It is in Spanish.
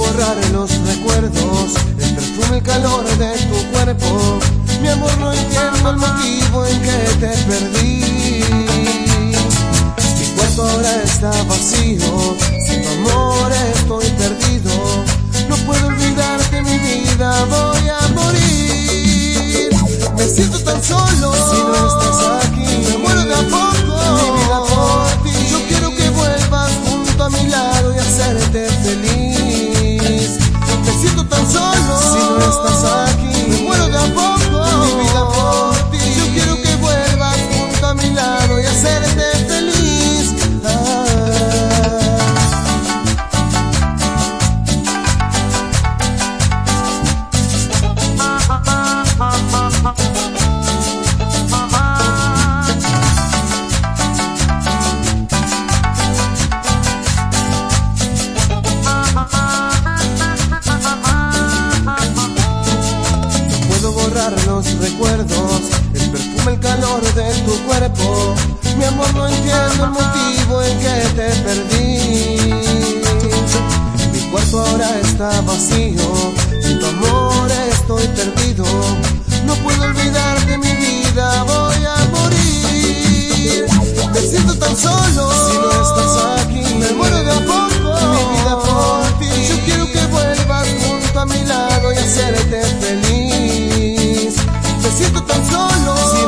borrar los recuerdos, el perfume y calor de tu cuerpo. Mi amor, no entiendo el motivo en que te perdí. Mi cuerpo ahora está vacío, sin amor estoy perdido. No puedo olvidarte, mi vida, voy a morir. Me siento tan solo. Si no borrarnos recuerdos, el perfume, el calor de tu cuerpo. Mi amor, no entiendo el motivo en que te perdí. Mi cuerpo ahora está vacío, sin tu amor estoy perdido. No puedo olvidarte, mi tan solo. Si